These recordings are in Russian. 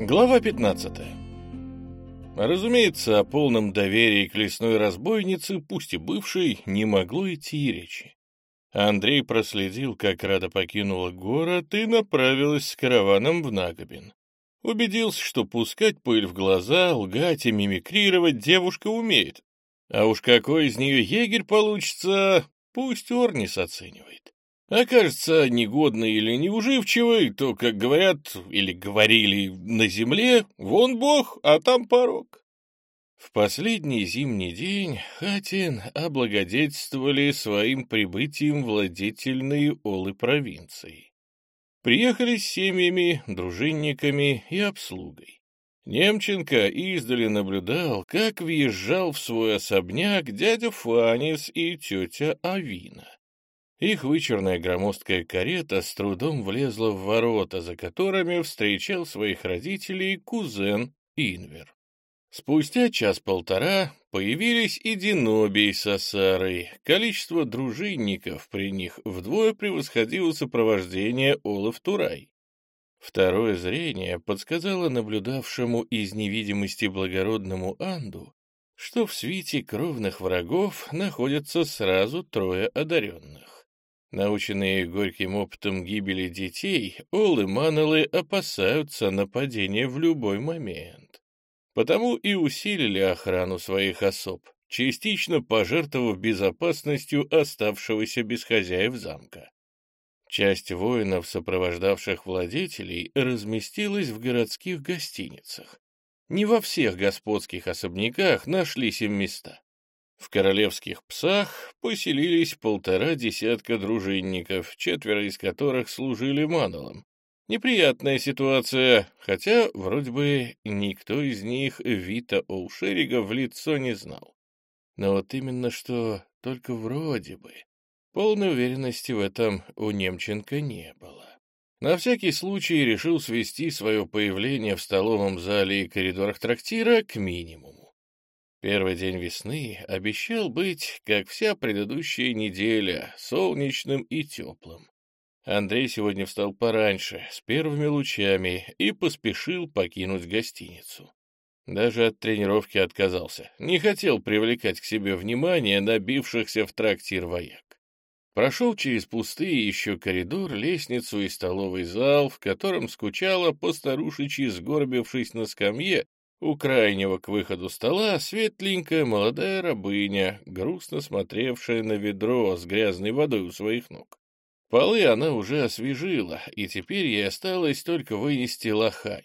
Глава 15 Разумеется, о полном доверии к лесной разбойнице, пусть и бывшей, не могло идти и речи. Андрей проследил, как Рада покинула город и направилась с караваном в Нагобин. Убедился, что пускать пыль в глаза, лгать и мимикрировать девушка умеет. А уж какой из нее егерь получится, пусть Орнис оценивает окажется негодный или неуживчивый, то, как говорят или говорили на земле, вон бог, а там порог. В последний зимний день Хатин облагодетельствовали своим прибытием владетельные олы провинции. Приехали с семьями, дружинниками и обслугой. Немченко издали наблюдал, как въезжал в свой особняк дядя Фанис и тетя Авина. Их вычурная громоздкая карета с трудом влезла в ворота, за которыми встречал своих родителей кузен Инвер. Спустя час-полтора появились и Динобий с Асарой. Количество дружинников при них вдвое превосходило сопровождение Олаф Турай. Второе зрение подсказало наблюдавшему из невидимости благородному Анду, что в свите кровных врагов находятся сразу трое одаренных. Наученные горьким опытом гибели детей, Ол и Манелы опасаются нападения в любой момент. Потому и усилили охрану своих особ, частично пожертвовав безопасностью оставшегося без хозяев замка. Часть воинов, сопровождавших владетелей, разместилась в городских гостиницах. Не во всех господских особняках нашлись им места. В королевских псах поселились полтора десятка дружинников, четверо из которых служили манолом. Неприятная ситуация, хотя вроде бы никто из них Вита Оушерига в лицо не знал. Но вот именно что только вроде бы. Полной уверенности в этом у Немченко не было. На всякий случай решил свести свое появление в столовом зале и коридорах трактира к минимуму. Первый день весны обещал быть, как вся предыдущая неделя, солнечным и теплым. Андрей сегодня встал пораньше, с первыми лучами, и поспешил покинуть гостиницу. Даже от тренировки отказался, не хотел привлекать к себе внимание набившихся в трактир вояк. Прошел через пустые еще коридор, лестницу и столовый зал, в котором скучала постарушечьи, сгорбившись на скамье, у крайнего к выходу стола светленькая молодая рабыня, грустно смотревшая на ведро с грязной водой у своих ног. Полы она уже освежила, и теперь ей осталось только вынести лохань,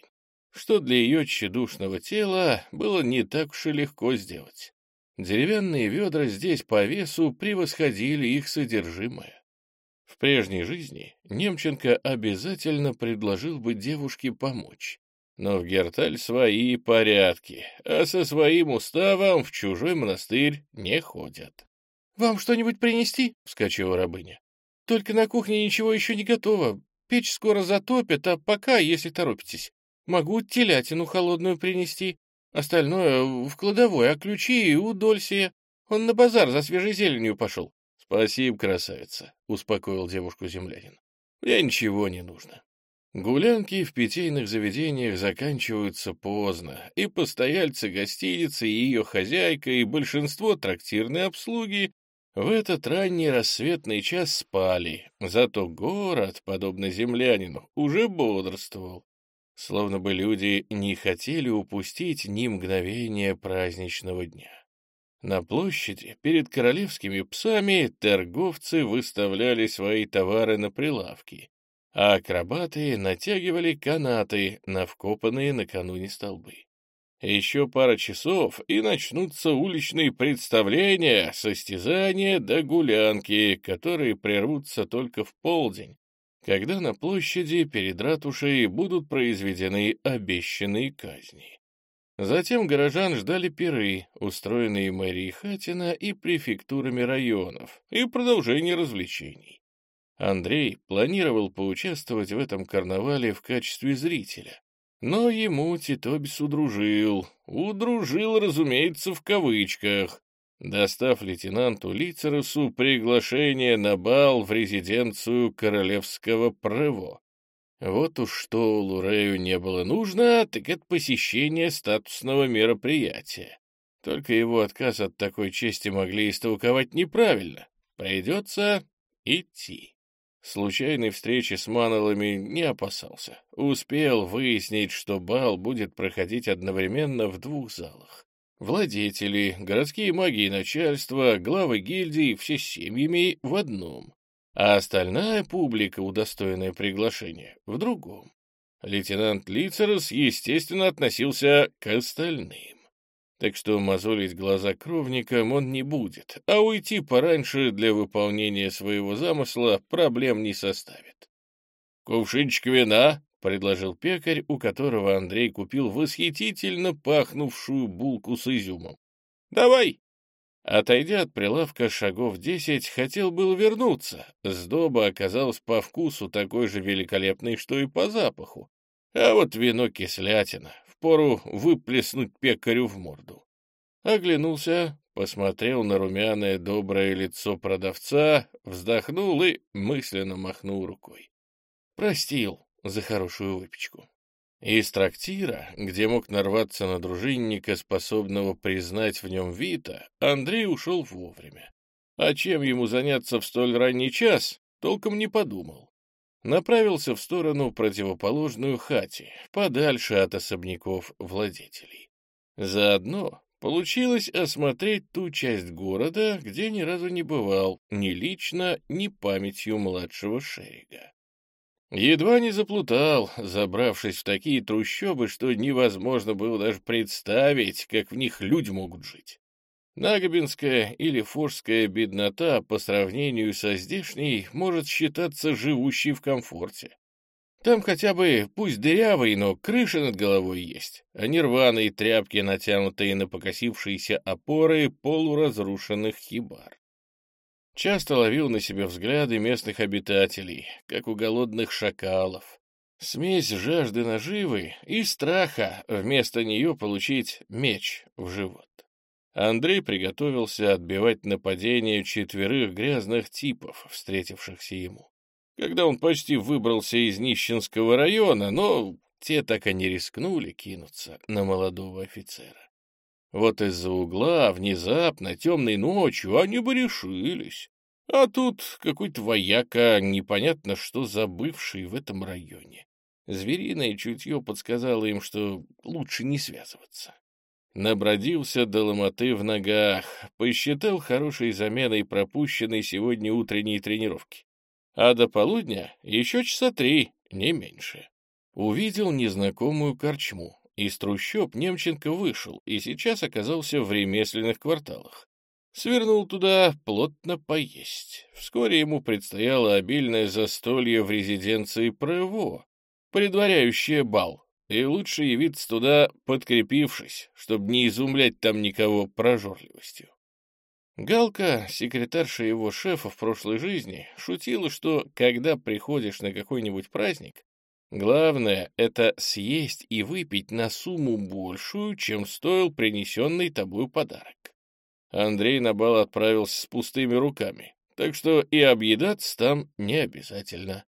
что для ее тщедушного тела было не так уж и легко сделать. Деревянные ведра здесь по весу превосходили их содержимое. В прежней жизни Немченко обязательно предложил бы девушке помочь, но в Герталь свои порядки, а со своим уставом в чужой монастырь не ходят. — Вам что-нибудь принести? — вскочила рабыня. — Только на кухне ничего еще не готово. Печь скоро затопят, а пока, если торопитесь, могу телятину холодную принести. Остальное в кладовой, а ключи у Дольсия. Он на базар за свежей зеленью пошел. — Спасибо, красавица, — успокоил девушку землянин. — Мне ничего не нужно. Гулянки в питейных заведениях заканчиваются поздно, и постояльцы гостиницы, и ее хозяйка, и большинство трактирной обслуги в этот ранний рассветный час спали, зато город, подобно землянину, уже бодрствовал. Словно бы люди не хотели упустить ни мгновения праздничного дня. На площади перед королевскими псами торговцы выставляли свои товары на прилавки, а акробаты натягивали канаты на вкопанные накануне столбы. Еще пара часов, и начнутся уличные представления, состязания до гулянки, которые прервутся только в полдень, когда на площади перед ратушей будут произведены обещанные казни. Затем горожан ждали пиры, устроенные мэрией Хатина и префектурами районов, и продолжение развлечений. Андрей планировал поучаствовать в этом карнавале в качестве зрителя. Но ему Титобис удружил. Удружил, разумеется, в кавычках, достав лейтенанту Лицерусу приглашение на бал в резиденцию королевского Прево. Вот уж что Лурею не было нужно, так это посещение статусного мероприятия. Только его отказ от такой чести могли истолковать неправильно. Придется идти. Случайной встречи с Манолами не опасался. Успел выяснить, что бал будет проходить одновременно в двух залах. Владетели, городские маги и начальство, главы гильдий, все семьями в одном, а остальная публика, удостоенная приглашения, в другом. Лейтенант Лицерс, естественно, относился к остальным так что мозолить глаза кровникам он не будет, а уйти пораньше для выполнения своего замысла проблем не составит. «Кувшинчик вина», — предложил пекарь, у которого Андрей купил восхитительно пахнувшую булку с изюмом. «Давай!» Отойдя от прилавка шагов десять, хотел был вернуться. Сдоба оказалась по вкусу такой же великолепной, что и по запаху. А вот вино кислятина, впору выплеснуть пекарю в морду. Оглянулся, посмотрел на румяное доброе лицо продавца, вздохнул и мысленно махнул рукой. Простил за хорошую выпечку. Из трактира, где мог нарваться на дружинника, способного признать в нем Вита, Андрей ушел вовремя. А чем ему заняться в столь ранний час, толком не подумал направился в сторону противоположную хате, подальше от особняков владетелей. Заодно получилось осмотреть ту часть города, где ни разу не бывал ни лично, ни памятью младшего Шерига. Едва не заплутал, забравшись в такие трущобы, что невозможно было даже представить, как в них люди могут жить. Нагобинская или форская беднота по сравнению со здешней может считаться живущей в комфорте. Там хотя бы, пусть дырявый, но крыша над головой есть, а не рваные тряпки, натянутые на покосившиеся опоры полуразрушенных хибар. Часто ловил на себе взгляды местных обитателей, как у голодных шакалов. Смесь жажды наживы и страха вместо нее получить меч в живот. Андрей приготовился отбивать нападение четверых грязных типов, встретившихся ему. Когда он почти выбрался из нищенского района, но те так и не рискнули кинуться на молодого офицера. Вот из-за угла, внезапно, темной ночью, они бы решились. А тут какой-то вояка, непонятно что забывший в этом районе. Звериное чутье подсказало им, что лучше не связываться. Набродился до ломоты в ногах, посчитал хорошей заменой пропущенной сегодня утренней тренировки. А до полудня еще часа три, не меньше. Увидел незнакомую корчму. Из трущоб Немченко вышел и сейчас оказался в ремесленных кварталах. Свернул туда плотно поесть. Вскоре ему предстояло обильное застолье в резиденции Прево, предваряющее бал и лучше явиться туда, подкрепившись, чтобы не изумлять там никого прожорливостью. Галка, секретарша его шефа в прошлой жизни, шутила, что когда приходишь на какой-нибудь праздник, главное — это съесть и выпить на сумму большую, чем стоил принесенный тобой подарок. Андрей на бал отправился с пустыми руками, так что и объедаться там не обязательно.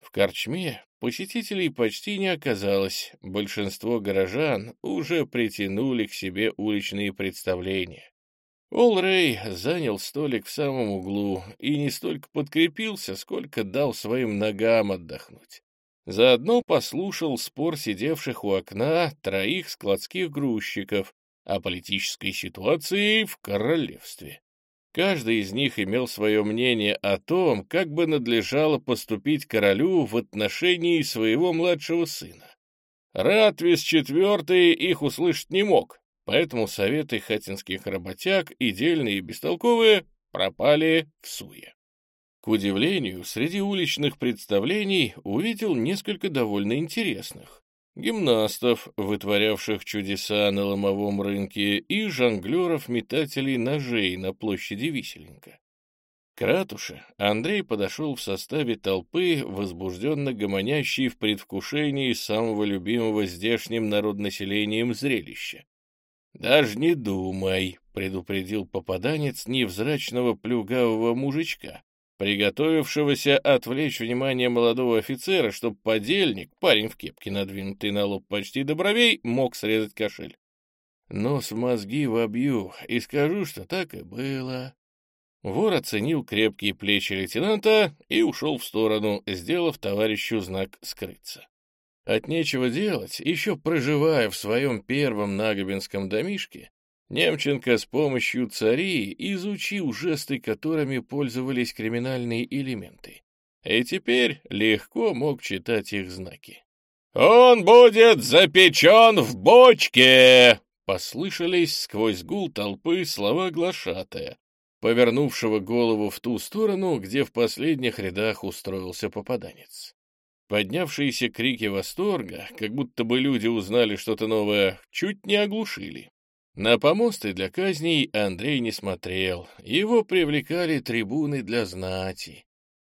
В корчме Посетителей почти не оказалось, большинство горожан уже притянули к себе уличные представления. Олрей занял столик в самом углу и не столько подкрепился, сколько дал своим ногам отдохнуть. Заодно послушал спор сидевших у окна троих складских грузчиков о политической ситуации в королевстве. Каждый из них имел свое мнение о том, как бы надлежало поступить королю в отношении своего младшего сына. Ратвис IV их услышать не мог, поэтому советы хатинских работяг, и дельные и бестолковые, пропали в суе. К удивлению, среди уличных представлений увидел несколько довольно интересных гимнастов, вытворявших чудеса на ломовом рынке, и жонглеров-метателей ножей на площади Виселенко. К ратуше Андрей подошел в составе толпы, возбужденно гомонящей в предвкушении самого любимого здешним народнаселением зрелища. «Даже не думай», — предупредил попаданец невзрачного плюгавого мужичка, приготовившегося отвлечь внимание молодого офицера, чтобы подельник, парень в кепке, надвинутый на лоб почти до бровей, мог срезать кошель. В мозги вобью и скажу, что так и было. Вор оценил крепкие плечи лейтенанта и ушел в сторону, сделав товарищу знак «скрыться». От нечего делать, еще проживая в своем первом нагобинском домишке, Немченко с помощью цари изучил жесты, которыми пользовались криминальные элементы, и теперь легко мог читать их знаки. «Он будет запечен в бочке!» Послышались сквозь гул толпы слова глашатая, повернувшего голову в ту сторону, где в последних рядах устроился попаданец. Поднявшиеся крики восторга, как будто бы люди узнали что-то новое, чуть не оглушили. На помосты для казней Андрей не смотрел, его привлекали трибуны для знати.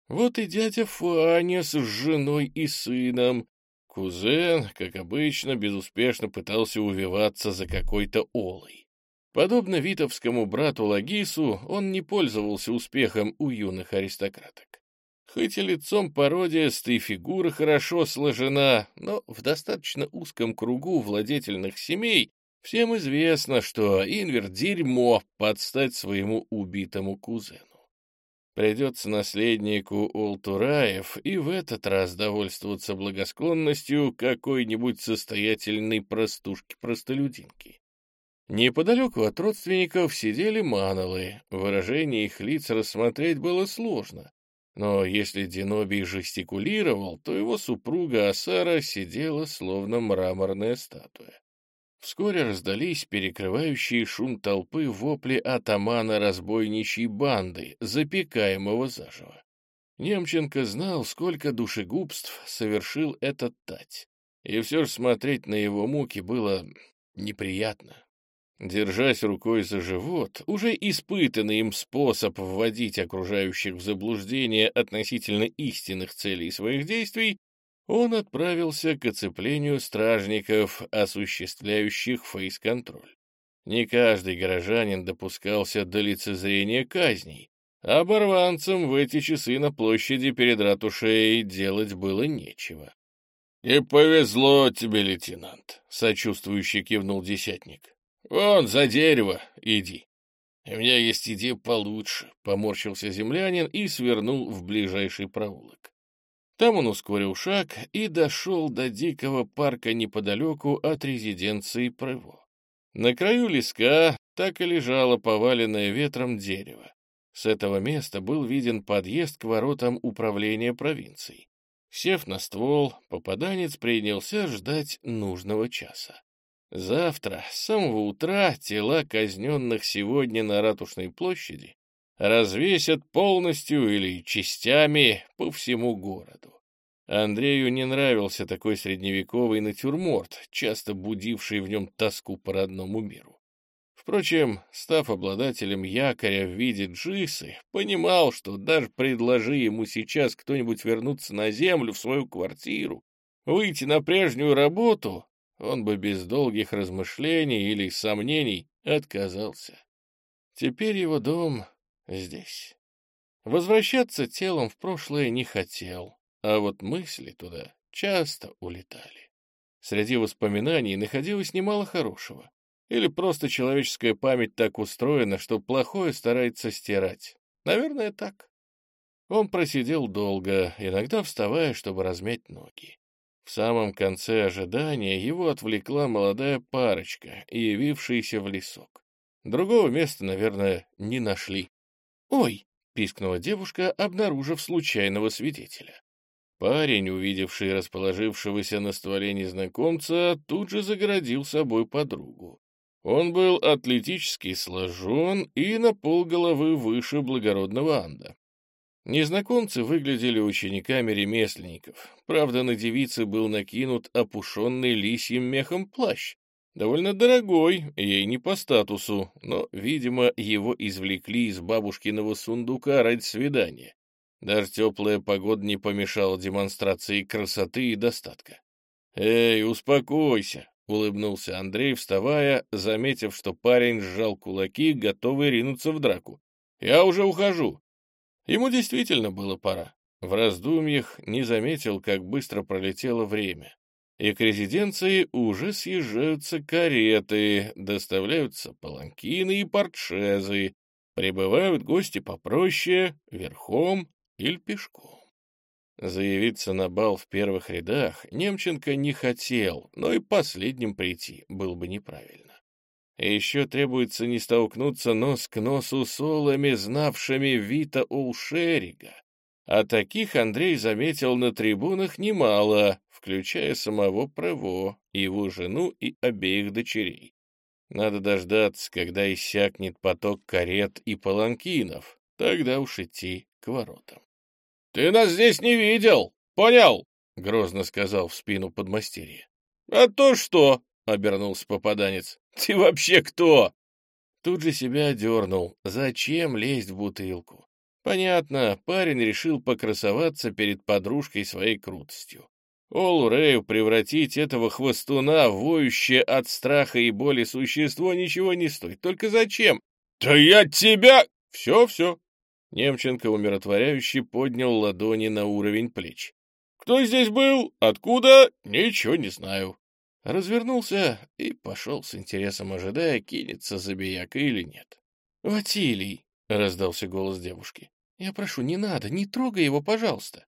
Вот и дядя Фаня с женой и сыном. Кузен, как обычно, безуспешно пытался увиваться за какой-то олой. Подобно витовскому брату Лагису, он не пользовался успехом у юных аристократок. Хоть и лицом породистая фигура хорошо сложена, но в достаточно узком кругу владетельных семей Всем известно, что Инвер — дерьмо подстать своему убитому кузену. Придется наследнику Олтураев и в этот раз довольствоваться благосклонностью какой-нибудь состоятельной простушки-простолюдинки. Неподалеку от родственников сидели манолы, выражение их лиц рассмотреть было сложно, но если Динобий жестикулировал, то его супруга Асара сидела словно мраморная статуя. Вскоре раздались перекрывающие шум толпы вопли атамана разбойничьей банды, запекаемого заживо. Немченко знал, сколько душегубств совершил этот тать, и все же смотреть на его муки было неприятно. Держась рукой за живот, уже испытанный им способ вводить окружающих в заблуждение относительно истинных целей своих действий, он отправился к оцеплению стражников, осуществляющих фейс-контроль. Не каждый горожанин допускался до лицезрения казней. Оборванцам в эти часы на площади перед ратушей делать было нечего. — Не повезло тебе, лейтенант, — сочувствующе кивнул десятник. — Вон, за дерево иди. — У меня есть идея получше, — поморщился землянин и свернул в ближайший проулок. Там он ускорил шаг и дошел до дикого парка неподалеку от резиденции Прево. На краю леска так и лежало поваленное ветром дерево. С этого места был виден подъезд к воротам управления провинцией. Сев на ствол, попаданец принялся ждать нужного часа. Завтра, с самого утра, тела казненных сегодня на Ратушной площади развесят полностью или частями по всему городу. Андрею не нравился такой средневековый натюрморт, часто будивший в нем тоску по родному миру. Впрочем, став обладателем якоря в виде джисы, понимал, что даже предложи ему сейчас кто-нибудь вернуться на землю в свою квартиру, выйти на прежнюю работу, он бы без долгих размышлений или сомнений отказался. Теперь его дом здесь. Возвращаться телом в прошлое не хотел, а вот мысли туда часто улетали. Среди воспоминаний находилось немало хорошего. Или просто человеческая память так устроена, что плохое старается стирать. Наверное, так. Он просидел долго, иногда вставая, чтобы размять ноги. В самом конце ожидания его отвлекла молодая парочка, явившаяся в лесок. Другого места, наверное, не нашли. «Ой!» — пискнула девушка, обнаружив случайного свидетеля. Парень, увидевший расположившегося на стволе незнакомца, тут же загородил собой подругу. Он был атлетически сложен и на полголовы выше благородного анда. Незнакомцы выглядели учениками ремесленников. Правда, на девице был накинут опушенный лисьим мехом плащ. Довольно дорогой, ей не по статусу, но, видимо, его извлекли из бабушкиного сундука ради свидания. Даже теплая погода не помешала демонстрации красоты и достатка. «Эй, успокойся!» — улыбнулся Андрей, вставая, заметив, что парень сжал кулаки, готовый ринуться в драку. «Я уже ухожу!» Ему действительно было пора. В раздумьях не заметил, как быстро пролетело время. И к резиденции уже съезжаются кареты, доставляются паланкины и портшезы, прибывают гости попроще, верхом или пешком. Заявиться на бал в первых рядах Немченко не хотел, но и последним прийти было бы неправильно. Еще требуется не столкнуться нос к носу с олами, знавшими Вита Улшерига. А таких Андрей заметил на трибунах немало, включая самого Прево, его жену и обеих дочерей. Надо дождаться, когда иссякнет поток карет и паланкинов, тогда уж идти к воротам. — Ты нас здесь не видел, понял? — грозно сказал в спину подмастерье. — А то что? — обернулся попаданец. — Ты вообще кто? Тут же себя одернул. Зачем лезть в бутылку? Понятно, парень решил покрасоваться перед подружкой своей крутостью. Олу Рэю превратить этого хвостуна воющее от страха и боли существо ничего не стоит. Только зачем? «Да я тебя...» «Все-все, Немченко умиротворяюще поднял ладони на уровень плеч. «Кто здесь был? Откуда? Ничего не знаю». Развернулся и пошел с интересом, ожидая, кинется забияка или нет. «Ватилий!» — раздался голос девушки. «Я прошу, не надо, не трогай его, пожалуйста».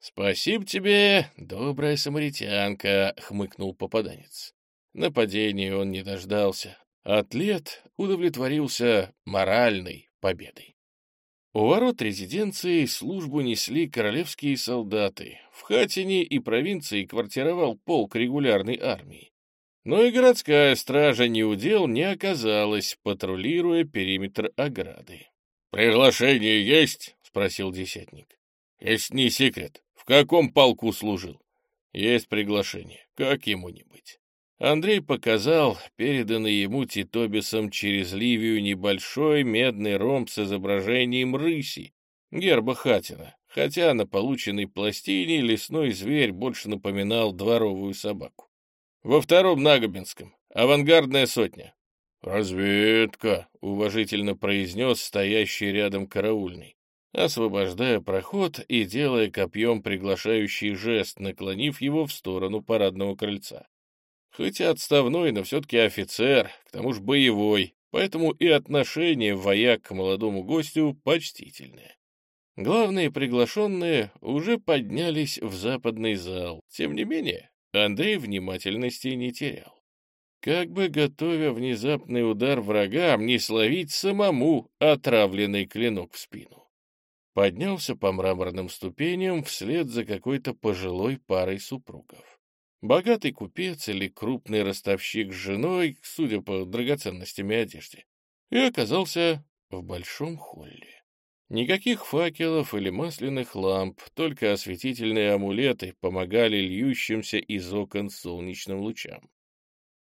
«Спасибо тебе, добрая самаритянка», — хмыкнул попаданец. Нападения он не дождался. Атлет удовлетворился моральной победой. У ворот резиденции службу несли королевские солдаты. В Хатине и провинции квартировал полк регулярной армии. Но и городская стража неудел не оказалась, патрулируя периметр ограды. «Приглашение есть?» — спросил десятник. «Если не секрет, в каком полку служил?» «Есть приглашение. Как ему не быть?» Андрей показал переданный ему Титобисом через Ливию небольшой медный ромб с изображением рыси, герба Хатина, хотя на полученной пластине лесной зверь больше напоминал дворовую собаку. Во втором Нагобинском, авангардная сотня. «Разведка», — уважительно произнес стоящий рядом караульный, освобождая проход и делая копьем приглашающий жест, наклонив его в сторону парадного крыльца. Хоть и отставной, но все-таки офицер, к тому же боевой, поэтому и отношение вояк к молодому гостю почтительное. Главные приглашенные уже поднялись в западный зал. Тем не менее, Андрей внимательности не терял. Как бы, готовя внезапный удар врагам, не словить самому отравленный клинок в спину. Поднялся по мраморным ступеням вслед за какой-то пожилой парой супругов. Богатый купец или крупный ростовщик с женой, судя по драгоценностям и одежде, и оказался в большом холле. Никаких факелов или масляных ламп, только осветительные амулеты помогали льющимся из окон солнечным лучам.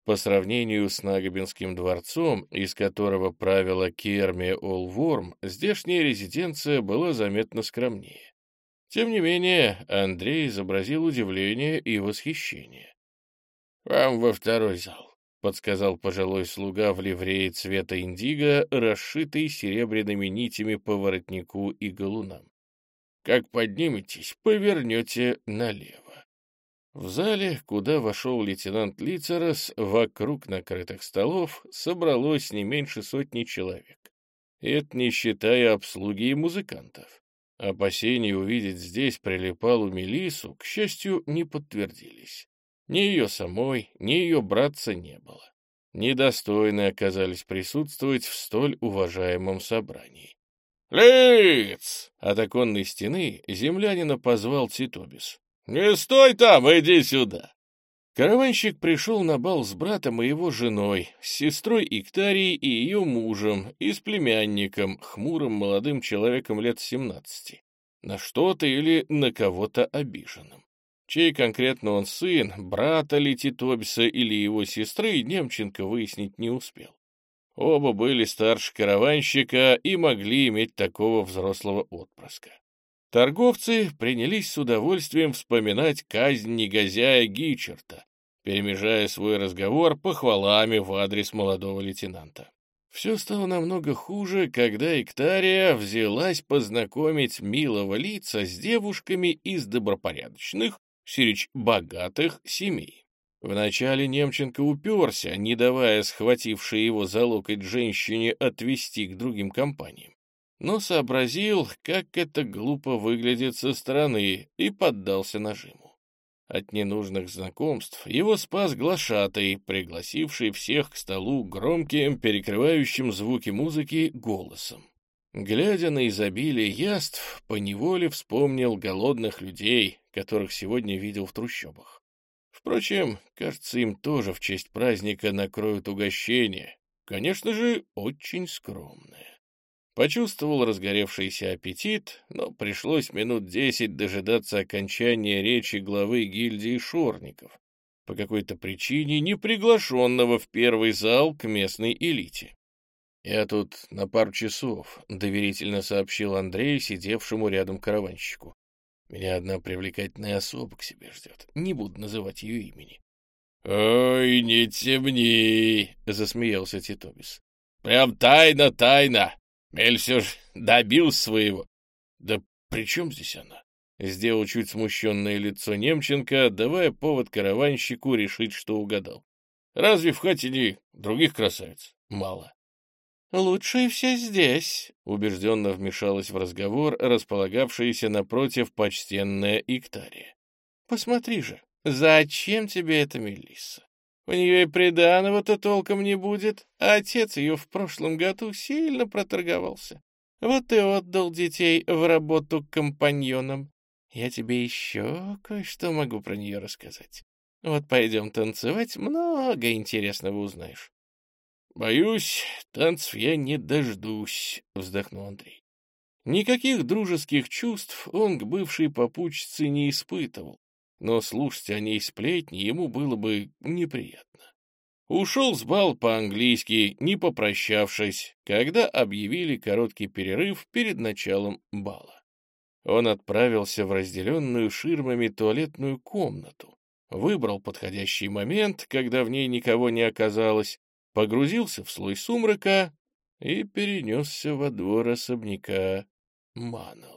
По сравнению с Нагобинским дворцом, из которого правила Керми Олворм, здешняя резиденция была заметно скромнее. Тем не менее, Андрей изобразил удивление и восхищение. «Вам во второй зал», — подсказал пожилой слуга в ливрее цвета индиго, расшитый серебряными нитями по воротнику и галунам. «Как подниметесь, повернете налево». В зале, куда вошел лейтенант Лицерос, вокруг накрытых столов собралось не меньше сотни человек. Это не считая обслуги и музыкантов. Опасения увидеть здесь прилипалу Мелису, к счастью, не подтвердились. Ни ее самой, ни ее братца не было. Недостойны оказались присутствовать в столь уважаемом собрании. «Лиц!» — от оконной стены землянина позвал Титобис. «Не стой там, иди сюда!» Караванщик пришел на бал с братом и его женой, с сестрой Иктарией и ее мужем, и с племянником, хмурым молодым человеком лет семнадцати, на что-то или на кого-то обиженным. Чей конкретно он сын, брата ли Титобиса или его сестры, Немченко выяснить не успел. Оба были старше караванщика и могли иметь такого взрослого отпрыска. Торговцы принялись с удовольствием вспоминать казнь негодяя Гичерта, перемежая свой разговор похвалами в адрес молодого лейтенанта. Все стало намного хуже, когда Иктария взялась познакомить милого лица с девушками из добропорядочных, сирич богатых семей. Вначале Немченко уперся, не давая схватившей его за локоть женщине отвести к другим компаниям, но сообразил, как это глупо выглядит со стороны, и поддался нажиму. От ненужных знакомств его спас глашатый, пригласивший всех к столу громким, перекрывающим звуки музыки голосом. Глядя на изобилие яств, поневоле вспомнил голодных людей, которых сегодня видел в трущобах. Впрочем, кажется, им тоже в честь праздника накроют угощение, конечно же, очень скромное. Почувствовал разгоревшийся аппетит, но пришлось минут десять дожидаться окончания речи главы гильдии шорников, по какой-то причине не приглашенного в первый зал к местной элите. «Я тут на пару часов», — доверительно сообщил Андрей, сидевшему рядом караванщику. «Меня одна привлекательная особа к себе ждет. Не буду называть ее имени». «Ой, не темни!» — засмеялся Титобис. «Прям тайна-тайна! Эль все же добил своего. Да при чем здесь она? Сделал чуть смущенное лицо Немченко, давая повод караванщику решить, что угадал. Разве в хате других красавиц? Мало. «Лучшие все здесь», — убежденно вмешалась в разговор располагавшаяся напротив почтенная Иктария. «Посмотри же, зачем тебе эта Мелисса? У нее и приданого-то толком не будет, а отец ее в прошлом году сильно проторговался. Вот и отдал детей в работу компаньонам. Я тебе еще кое-что могу про нее рассказать. Вот пойдем танцевать, много интересного узнаешь. «Боюсь, танцев я не дождусь», — вздохнул Андрей. Никаких дружеских чувств он к бывшей попутчице не испытывал, но слушать о ней сплетни ему было бы неприятно. Ушел с бал по-английски, не попрощавшись, когда объявили короткий перерыв перед началом бала. Он отправился в разделенную ширмами туалетную комнату, выбрал подходящий момент, когда в ней никого не оказалось, погрузился в слой сумрака и перенесся во двор особняка Манов.